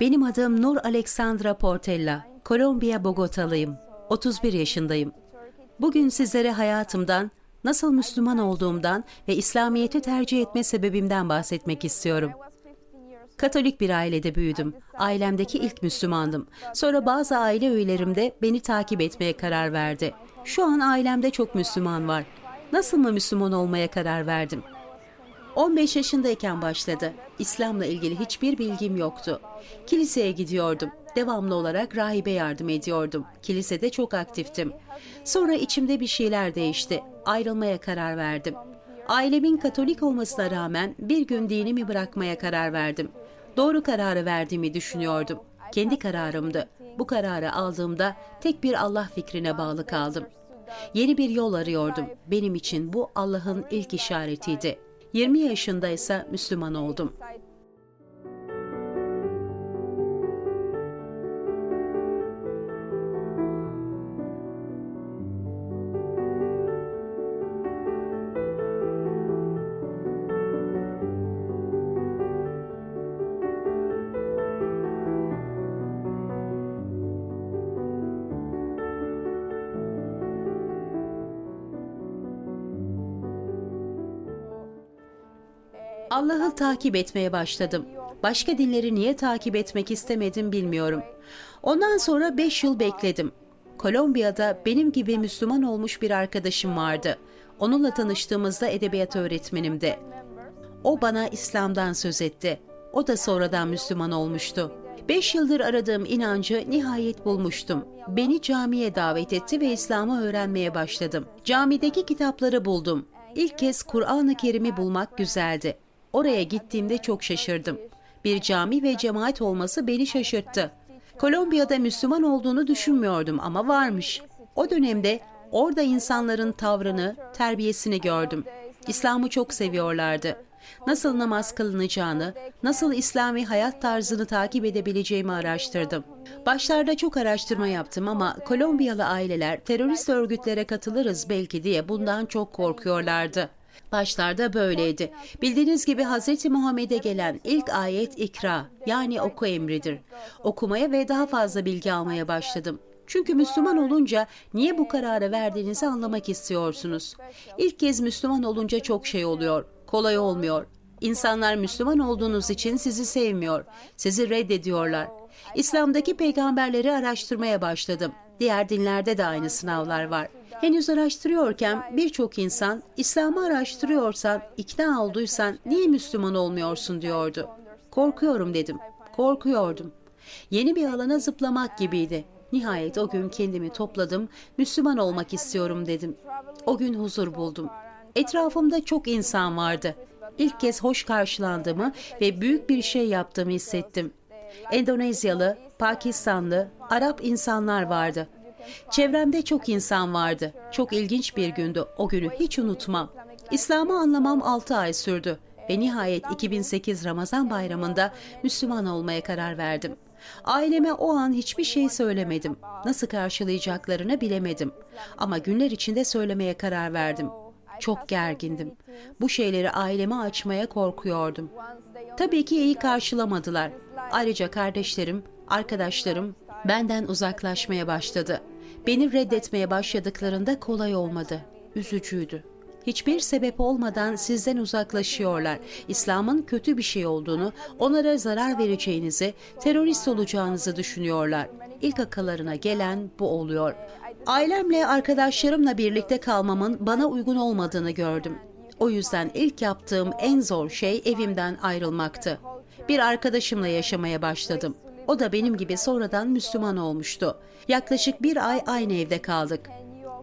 Benim adım Nur Alexandra Portella. Kolombiya Bogota'lıyım. 31 yaşındayım. Bugün sizlere hayatımdan, nasıl Müslüman olduğumdan ve İslamiyet'i tercih etme sebebimden bahsetmek istiyorum. Katolik bir ailede büyüdüm. Ailemdeki ilk Müslümandım. Sonra bazı aile üyelerim de beni takip etmeye karar verdi. Şu an ailemde çok Müslüman var. Nasıl mı Müslüman olmaya karar verdim? 15 yaşındayken başladı. İslam'la ilgili hiçbir bilgim yoktu. Kiliseye gidiyordum. Devamlı olarak rahibe yardım ediyordum. Kilisede çok aktiftim. Sonra içimde bir şeyler değişti. Ayrılmaya karar verdim. Ailemin Katolik olmasına rağmen bir gün dinimi bırakmaya karar verdim. Doğru kararı verdiğimi düşünüyordum. Kendi kararımdı. Bu kararı aldığımda tek bir Allah fikrine bağlı kaldım. Yeni bir yol arıyordum. Benim için bu Allah'ın ilk işaretiydi. 20 yaşındaysa Müslüman oldum. Allah'ı takip etmeye başladım. Başka dinleri niye takip etmek istemedim bilmiyorum. Ondan sonra 5 yıl bekledim. Kolombiya'da benim gibi Müslüman olmuş bir arkadaşım vardı. Onunla tanıştığımızda edebiyat öğretmenimdi. O bana İslam'dan söz etti. O da sonradan Müslüman olmuştu. Beş yıldır aradığım inancı nihayet bulmuştum. Beni camiye davet etti ve İslam'ı öğrenmeye başladım. Camideki kitapları buldum. İlk kez Kur'an-ı Kerim'i bulmak güzeldi. Oraya gittiğimde çok şaşırdım. Bir cami ve cemaat olması beni şaşırttı. Kolombiya'da Müslüman olduğunu düşünmüyordum ama varmış. O dönemde orada insanların tavrını, terbiyesini gördüm. İslam'ı çok seviyorlardı. Nasıl namaz kılınacağını, nasıl İslami hayat tarzını takip edebileceğimi araştırdım. Başlarda çok araştırma yaptım ama Kolombiyalı aileler terörist örgütlere katılırız belki diye bundan çok korkuyorlardı. Başlarda böyleydi. Bildiğiniz gibi Hz. Muhammed'e gelen ilk ayet ikra yani oku emridir. Okumaya ve daha fazla bilgi almaya başladım. Çünkü Müslüman olunca niye bu kararı verdiğinizi anlamak istiyorsunuz. İlk kez Müslüman olunca çok şey oluyor. Kolay olmuyor. İnsanlar Müslüman olduğunuz için sizi sevmiyor. Sizi reddediyorlar. İslam'daki peygamberleri araştırmaya başladım. Diğer dinlerde de aynı sınavlar var. Henüz araştırıyorken birçok insan İslam'ı araştırıyorsan, ikna olduysan niye Müslüman olmuyorsun diyordu. Korkuyorum dedim. Korkuyordum. Yeni bir alana zıplamak gibiydi. Nihayet o gün kendimi topladım, Müslüman olmak istiyorum dedim. O gün huzur buldum. Etrafımda çok insan vardı. İlk kez hoş karşılandığımı ve büyük bir şey yaptığımı hissettim. Endonezyalı, Pakistanlı, Arap insanlar vardı. Çevremde çok insan vardı. Çok ilginç bir gündü. O günü hiç unutmam. İslam'ı anlamam 6 ay sürdü ve nihayet 2008 Ramazan bayramında Müslüman olmaya karar verdim. Aileme o an hiçbir şey söylemedim. Nasıl karşılayacaklarını bilemedim. Ama günler içinde söylemeye karar verdim. Çok gergindim. Bu şeyleri aileme açmaya korkuyordum. Tabii ki iyi karşılamadılar. Ayrıca kardeşlerim, arkadaşlarım benden uzaklaşmaya başladı. Beni reddetmeye başladıklarında kolay olmadı. Üzücüydü. Hiçbir sebep olmadan sizden uzaklaşıyorlar. İslam'ın kötü bir şey olduğunu, onlara zarar vereceğinizi, terörist olacağınızı düşünüyorlar. İlk akıllarına gelen bu oluyor. Ailemle, arkadaşlarımla birlikte kalmamın bana uygun olmadığını gördüm. O yüzden ilk yaptığım en zor şey evimden ayrılmaktı. Bir arkadaşımla yaşamaya başladım. O da benim gibi sonradan Müslüman olmuştu. Yaklaşık bir ay aynı evde kaldık.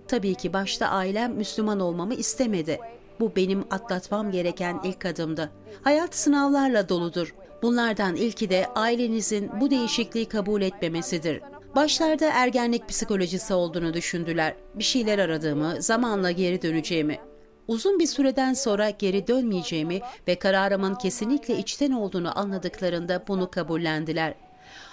Tabii ki başta ailem Müslüman olmamı istemedi. Bu benim atlatmam gereken ilk adımdı. Hayat sınavlarla doludur. Bunlardan ilki de ailenizin bu değişikliği kabul etmemesidir. Başlarda ergenlik psikolojisi olduğunu düşündüler. Bir şeyler aradığımı, zamanla geri döneceğimi. Uzun bir süreden sonra geri dönmeyeceğimi ve kararımın kesinlikle içten olduğunu anladıklarında bunu kabullendiler.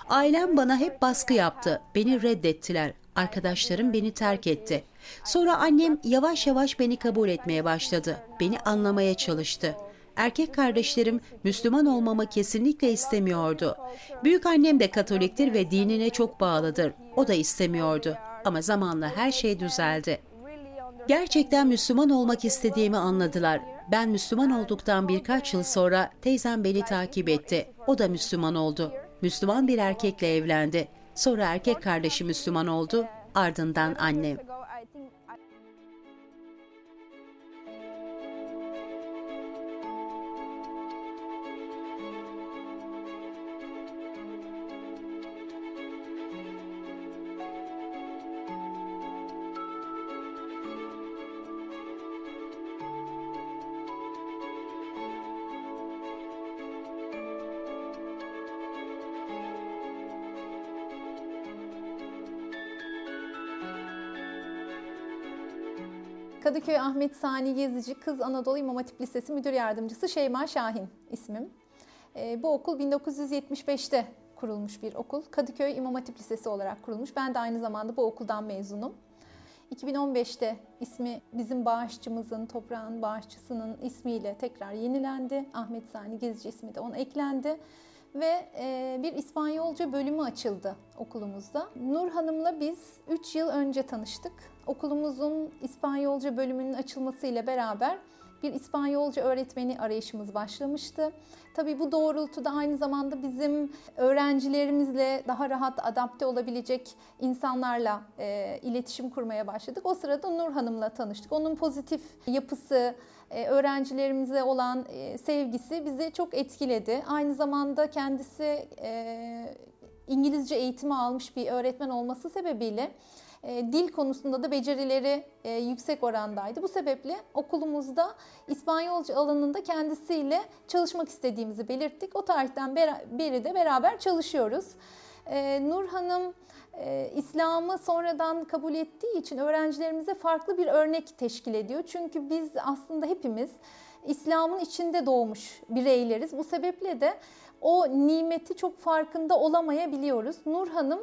Ailem bana hep baskı yaptı. Beni reddettiler. Arkadaşlarım beni terk etti. Sonra annem yavaş yavaş beni kabul etmeye başladı. Beni anlamaya çalıştı. Erkek kardeşlerim Müslüman olmamı kesinlikle istemiyordu. Büyük annem de Katoliktir ve dinine çok bağlıdır. O da istemiyordu. Ama zamanla her şey düzeldi. Gerçekten Müslüman olmak istediğimi anladılar. Ben Müslüman olduktan birkaç yıl sonra teyzem beni takip etti. O da Müslüman oldu. Müslüman bir erkekle evlendi. Sonra erkek kardeşi Müslüman oldu. Ardından annem. Kadıköy Ahmet Sani Gezici Kız Anadolu İmam Hatip Lisesi Müdür Yardımcısı Şeyma Şahin ismim. E, bu okul 1975'te kurulmuş bir okul. Kadıköy İmam Hatip Lisesi olarak kurulmuş. Ben de aynı zamanda bu okuldan mezunum. 2015'te ismi bizim bağışçımızın, toprağın bağışçısının ismiyle tekrar yenilendi. Ahmet Sani Gezici ismi de ona eklendi ve e, bir İspanyolca bölümü açıldı okulumuzda. Nur Hanım'la biz 3 yıl önce tanıştık. Okulumuzun İspanyolca bölümünün açılmasıyla beraber bir İspanyolca öğretmeni arayışımız başlamıştı. Tabii bu doğrultuda aynı zamanda bizim öğrencilerimizle daha rahat adapte olabilecek insanlarla e, iletişim kurmaya başladık. O sırada Nur Hanım'la tanıştık. Onun pozitif yapısı, e, öğrencilerimize olan e, sevgisi bizi çok etkiledi. Aynı zamanda kendisi e, İngilizce eğitimi almış bir öğretmen olması sebebiyle dil konusunda da becerileri yüksek orandaydı. Bu sebeple okulumuzda İspanyolca alanında kendisiyle çalışmak istediğimizi belirttik. O tarihten beri de beraber çalışıyoruz. Nur Hanım e, İslam'ı sonradan kabul ettiği için öğrencilerimize farklı bir örnek teşkil ediyor. Çünkü biz aslında hepimiz İslam'ın içinde doğmuş bireyleriz. Bu sebeple de o nimeti çok farkında olamayabiliyoruz. Nur Hanım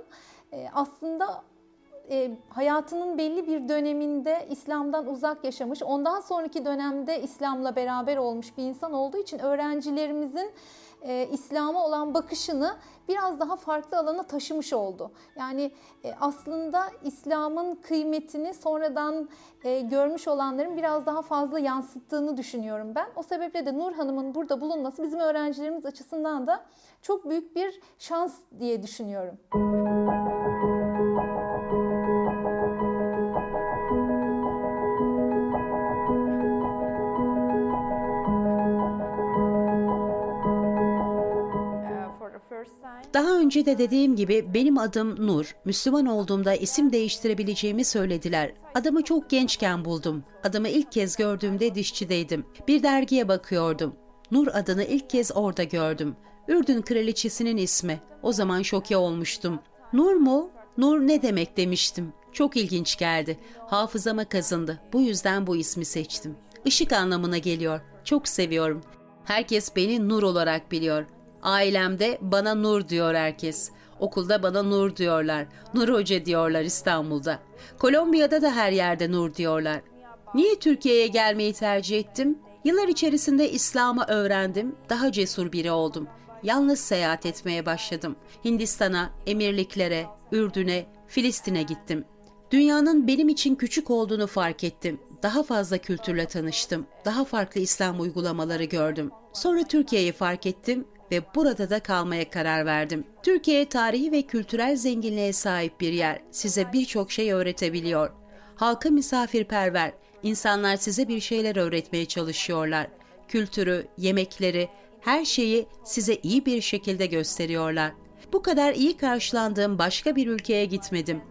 e, aslında e, hayatının belli bir döneminde İslam'dan uzak yaşamış, ondan sonraki dönemde İslam'la beraber olmuş bir insan olduğu için öğrencilerimizin e, İslam'a olan bakışını biraz daha farklı alana taşımış oldu. Yani e, aslında İslam'ın kıymetini sonradan e, görmüş olanların biraz daha fazla yansıttığını düşünüyorum ben. O sebeple de Nur Hanım'ın burada bulunması bizim öğrencilerimiz açısından da çok büyük bir şans diye düşünüyorum. Daha önce de dediğim gibi benim adım Nur. Müslüman olduğumda isim değiştirebileceğimi söylediler. Adamı çok gençken buldum. Adamı ilk kez gördüğümde dişçideydim. Bir dergiye bakıyordum. Nur adını ilk kez orada gördüm. Ürdün kraliçesinin ismi. O zaman şoke olmuştum. Nur mu? Nur ne demek demiştim. Çok ilginç geldi. Hafızama kazındı. Bu yüzden bu ismi seçtim. Işık anlamına geliyor. Çok seviyorum. Herkes beni Nur olarak biliyor. Ailemde bana Nur diyor herkes. Okulda bana Nur diyorlar. Nur Hoca diyorlar İstanbul'da. Kolombiya'da da her yerde Nur diyorlar. Niye Türkiye'ye gelmeyi tercih ettim? Yıllar içerisinde İslam'ı öğrendim, daha cesur biri oldum. Yalnız seyahat etmeye başladım. Hindistan'a, Emirliklere, Ürdün'e, Filistin'e gittim. Dünyanın benim için küçük olduğunu fark ettim. Daha fazla kültürle tanıştım. Daha farklı İslam uygulamaları gördüm. Sonra Türkiye'yi fark ettim ve burada da kalmaya karar verdim. Türkiye tarihi ve kültürel zenginliğe sahip bir yer. Size birçok şey öğretebiliyor. Halkı misafirperver. İnsanlar size bir şeyler öğretmeye çalışıyorlar. Kültürü, yemekleri, her şeyi size iyi bir şekilde gösteriyorlar. Bu kadar iyi karşılandığım başka bir ülkeye gitmedim.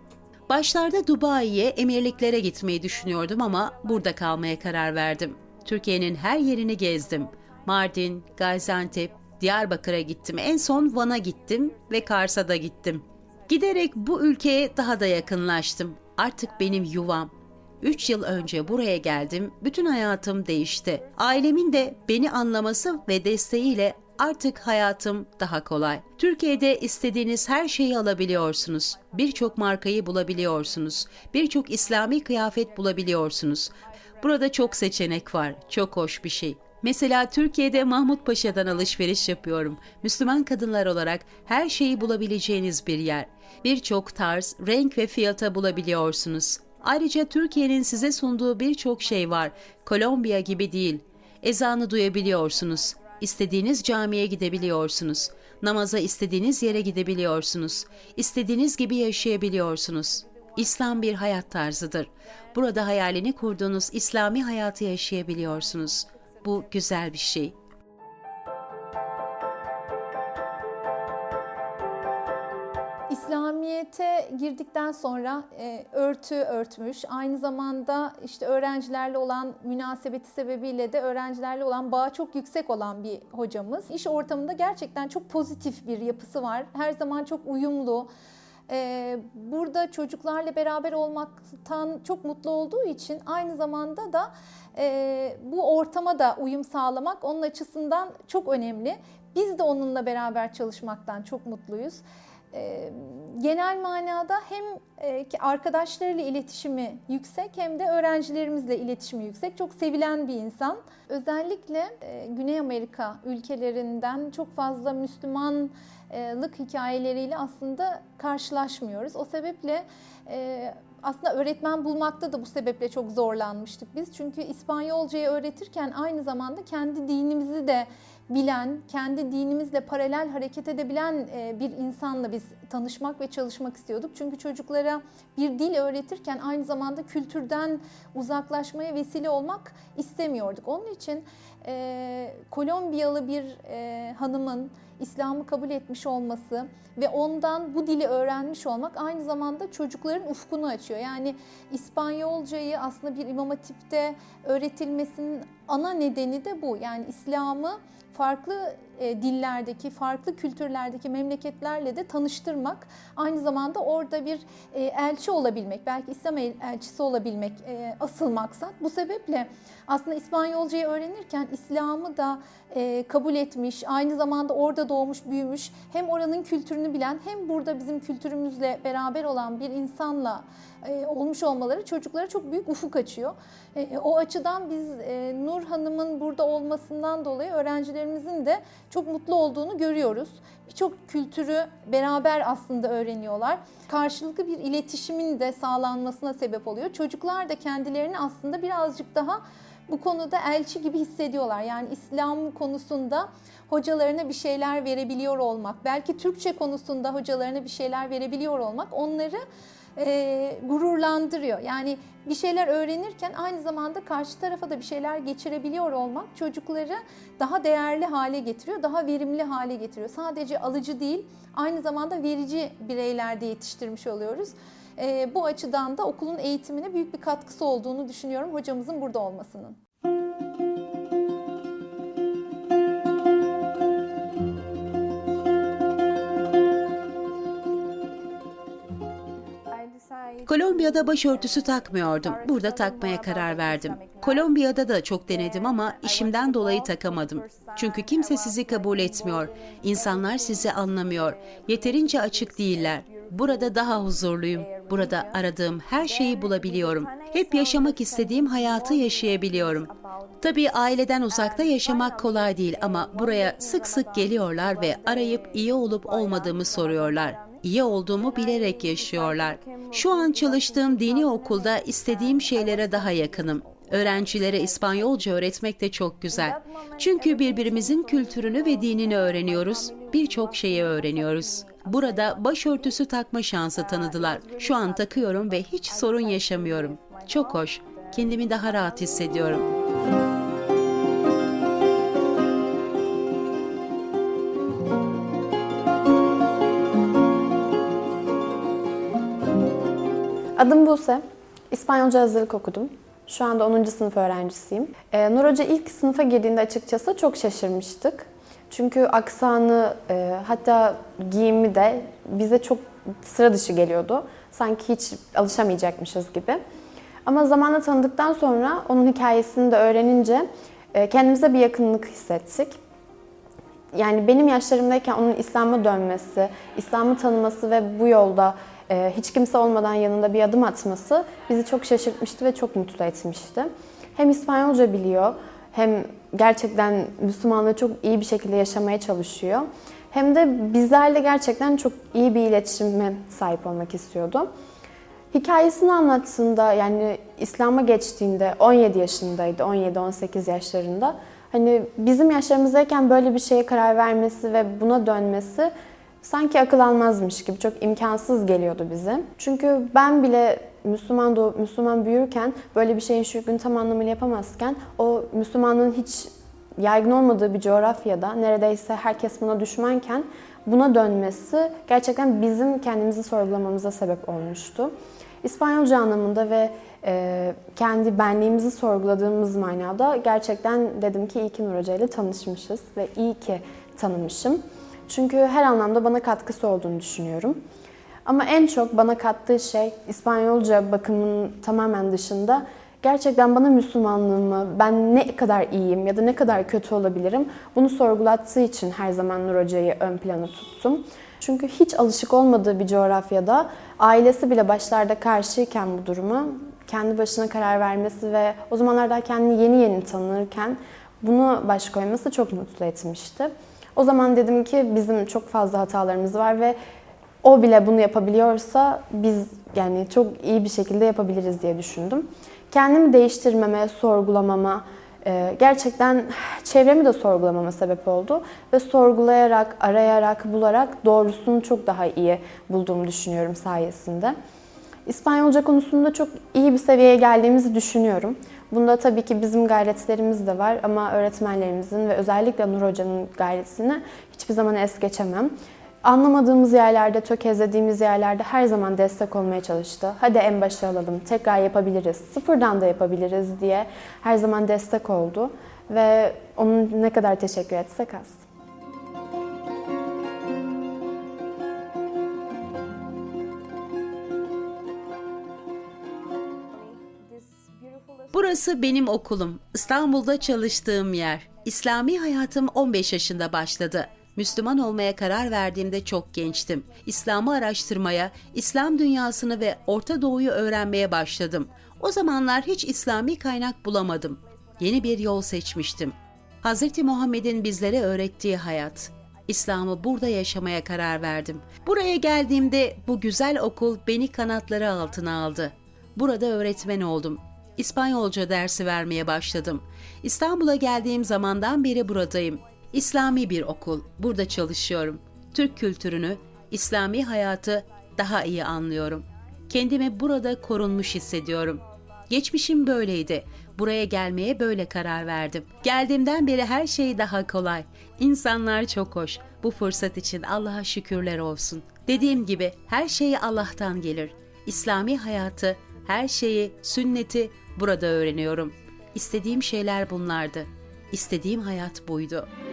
Başlarda Dubai'ye, emirliklere gitmeyi düşünüyordum ama burada kalmaya karar verdim. Türkiye'nin her yerini gezdim. Mardin, Gaziantep, Diyarbakır'a gittim. En son Van'a gittim ve Kars'a da gittim. Giderek bu ülkeye daha da yakınlaştım. Artık benim yuvam. Üç yıl önce buraya geldim. Bütün hayatım değişti. Ailemin de beni anlaması ve desteğiyle artık hayatım daha kolay. Türkiye'de istediğiniz her şeyi alabiliyorsunuz. Birçok markayı bulabiliyorsunuz. Birçok İslami kıyafet bulabiliyorsunuz. Burada çok seçenek var. Çok hoş bir şey. Mesela Türkiye'de Mahmut Paşa'dan alışveriş yapıyorum. Müslüman kadınlar olarak her şeyi bulabileceğiniz bir yer. Birçok tarz, renk ve fiyata bulabiliyorsunuz. Ayrıca Türkiye'nin size sunduğu birçok şey var. Kolombiya gibi değil. Ezanı duyabiliyorsunuz. İstediğiniz camiye gidebiliyorsunuz. Namaza istediğiniz yere gidebiliyorsunuz. İstediğiniz gibi yaşayabiliyorsunuz. İslam bir hayat tarzıdır. Burada hayalini kurduğunuz İslami hayatı yaşayabiliyorsunuz. Bu güzel bir şey. İslamiyet'e girdikten sonra e, örtü örtmüş. Aynı zamanda işte öğrencilerle olan münasebeti sebebiyle de öğrencilerle olan bağı çok yüksek olan bir hocamız. İş ortamında gerçekten çok pozitif bir yapısı var. Her zaman çok uyumlu. E, burada çocuklarla beraber olmaktan çok mutlu olduğu için aynı zamanda da e, bu ortama da uyum sağlamak onun açısından çok önemli. Biz de onunla beraber çalışmaktan çok mutluyuz. E, genel manada hem e, arkadaşlarıyla iletişimi yüksek hem de öğrencilerimizle iletişimi yüksek. Çok sevilen bir insan. Özellikle e, Güney Amerika ülkelerinden çok fazla Müslümanlık hikayeleriyle aslında karşılaşmıyoruz. O sebeple aslında öğretmen bulmakta da bu sebeple çok zorlanmıştık biz. Çünkü İspanyolcayı öğretirken aynı zamanda kendi dinimizi de bilen, kendi dinimizle paralel hareket edebilen e, bir insanla biz tanışmak ve çalışmak istiyorduk. Çünkü çocuklara bir dil öğretirken aynı zamanda kültürden uzaklaşmaya vesile olmak istemiyorduk. Onun için e, Kolombiyalı bir e, hanımın İslam'ı kabul etmiş olması ve ondan bu dili öğrenmiş olmak aynı zamanda çocukların ufkunu açıyor. Yani İspanyolcayı aslında bir imam hatipte öğretilmesinin ana nedeni de bu. Yani İslam'ı farklı e, dillerdeki, farklı kültürlerdeki memleketlerle de tanıştırmak, aynı zamanda orada bir e, elçi olabilmek, belki İslam elçisi olabilmek e, asıl maksat. Bu sebeple aslında İspanyolcayı öğrenirken İslam'ı da kabul etmiş, aynı zamanda orada doğmuş, büyümüş, hem oranın kültürünü bilen hem burada bizim kültürümüzle beraber olan bir insanla olmuş olmaları çocuklara çok büyük ufuk açıyor. O açıdan biz Nur Hanım'ın burada olmasından dolayı öğrencilerimizin de çok mutlu olduğunu görüyoruz. Birçok kültürü beraber aslında öğreniyorlar. Karşılıklı bir iletişimin de sağlanmasına sebep oluyor. Çocuklar da kendilerini aslında birazcık daha bu konuda elçi gibi hissediyorlar. Yani İslam konusunda hocalarına bir şeyler verebiliyor olmak, belki Türkçe konusunda hocalarına bir şeyler verebiliyor olmak onları e, gururlandırıyor. Yani bir şeyler öğrenirken aynı zamanda karşı tarafa da bir şeyler geçirebiliyor olmak çocukları daha değerli hale getiriyor, daha verimli hale getiriyor. Sadece alıcı değil, aynı zamanda verici bireylerde yetiştirmiş oluyoruz. E, bu açıdan da okulun eğitimine büyük bir katkısı olduğunu düşünüyorum hocamızın burada olmasının. Kolombiya'da başörtüsü takmıyordum. Burada takmaya karar verdim. Kolombiya'da da çok denedim ama işimden dolayı takamadım. Çünkü kimse sizi kabul etmiyor. İnsanlar sizi anlamıyor. Yeterince açık değiller. Burada daha huzurluyum. Burada aradığım her şeyi bulabiliyorum. Hep yaşamak istediğim hayatı yaşayabiliyorum. Tabii aileden uzakta yaşamak kolay değil ama buraya sık sık geliyorlar ve arayıp iyi olup olmadığımı soruyorlar iyi olduğumu bilerek yaşıyorlar. Şu an çalıştığım dini okulda istediğim şeylere daha yakınım. Öğrencilere İspanyolca öğretmek de çok güzel. Çünkü birbirimizin kültürünü ve dinini öğreniyoruz, birçok şeyi öğreniyoruz. Burada başörtüsü takma şansı tanıdılar. Şu an takıyorum ve hiç sorun yaşamıyorum. Çok hoş. Kendimi daha rahat hissediyorum. Adım Buse. İspanyolca hazırlık okudum. Şu anda 10. sınıf öğrencisiyim. Ee, Nur Hoca ilk sınıfa girdiğinde açıkçası çok şaşırmıştık. Çünkü aksanı e, hatta giyimi de bize çok sıra dışı geliyordu. Sanki hiç alışamayacakmışız gibi. Ama zamanla tanıdıktan sonra onun hikayesini de öğrenince e, kendimize bir yakınlık hissettik. Yani benim yaşlarımdayken onun İslam'a dönmesi, İslam'ı tanıması ve bu yolda e, hiç kimse olmadan yanında bir adım atması bizi çok şaşırtmıştı ve çok mutlu etmişti. Hem İspanyolca biliyor, hem gerçekten Müslümanlığı çok iyi bir şekilde yaşamaya çalışıyor. Hem de bizlerle gerçekten çok iyi bir iletişime sahip olmak istiyordu. Hikayesini anlattığında yani İslam'a geçtiğinde 17 yaşındaydı, 17-18 yaşlarında. Hani bizim yaşlarımızdayken böyle bir şeye karar vermesi ve buna dönmesi sanki akıl almazmış gibi çok imkansız geliyordu bize. Çünkü ben bile Müslüman doğup Müslüman büyürken böyle bir şeyin gün tam anlamıyla yapamazken o Müslümanlığın hiç yaygın olmadığı bir coğrafyada neredeyse herkes buna düşmanken buna dönmesi gerçekten bizim kendimizi sorgulamamıza sebep olmuştu. İspanyolca anlamında ve e, kendi benliğimizi sorguladığımız manada gerçekten dedim ki iyi ki Nur ile tanışmışız ve iyi ki tanımışım. Çünkü her anlamda bana katkısı olduğunu düşünüyorum. Ama en çok bana kattığı şey İspanyolca bakımının tamamen dışında gerçekten bana Müslümanlığımı, ben ne kadar iyiyim ya da ne kadar kötü olabilirim bunu sorgulattığı için her zaman Nur Hoca'yı ön plana tuttum. Çünkü hiç alışık olmadığı bir coğrafyada ailesi bile başlarda karşıyken bu duruma kendi başına karar vermesi ve o zamanlar daha kendini yeni yeni tanırken bunu baş koyması çok mutlu etmişti. O zaman dedim ki bizim çok fazla hatalarımız var ve o bile bunu yapabiliyorsa biz yani çok iyi bir şekilde yapabiliriz diye düşündüm. Kendimi değiştirmeme, sorgulamama, e, gerçekten çevremi de sorgulamama sebep oldu. Ve sorgulayarak, arayarak, bularak doğrusunu çok daha iyi bulduğumu düşünüyorum sayesinde. İspanyolca konusunda çok iyi bir seviyeye geldiğimizi düşünüyorum. Bunda tabii ki bizim gayretlerimiz de var ama öğretmenlerimizin ve özellikle Nur Hoca'nın gayretini hiçbir zaman es geçemem. Anlamadığımız yerlerde, tökezlediğimiz yerlerde her zaman destek olmaya çalıştı. Hadi en başa alalım, tekrar yapabiliriz, sıfırdan da yapabiliriz diye her zaman destek oldu. Ve onun ne kadar teşekkür etsek az. Burası benim okulum. İstanbul'da çalıştığım yer. İslami hayatım 15 yaşında başladı. Müslüman olmaya karar verdiğimde çok gençtim. İslam'ı araştırmaya, İslam dünyasını ve Orta Doğu'yu öğrenmeye başladım. O zamanlar hiç İslami kaynak bulamadım. Yeni bir yol seçmiştim. Hz. Muhammed'in bizlere öğrettiği hayat. İslam'ı burada yaşamaya karar verdim. Buraya geldiğimde bu güzel okul beni kanatları altına aldı. Burada öğretmen oldum. İspanyolca dersi vermeye başladım. İstanbul'a geldiğim zamandan beri buradayım. İslami bir okul. Burada çalışıyorum. Türk kültürünü, İslami hayatı daha iyi anlıyorum. Kendimi burada korunmuş hissediyorum. Geçmişim böyleydi. Buraya gelmeye böyle karar verdim. Geldiğimden beri her şey daha kolay. İnsanlar çok hoş. Bu fırsat için Allah'a şükürler olsun. Dediğim gibi her şey Allah'tan gelir. İslami hayatı, her şeyi, sünneti burada öğreniyorum. İstediğim şeyler bunlardı. İstediğim hayat buydu.''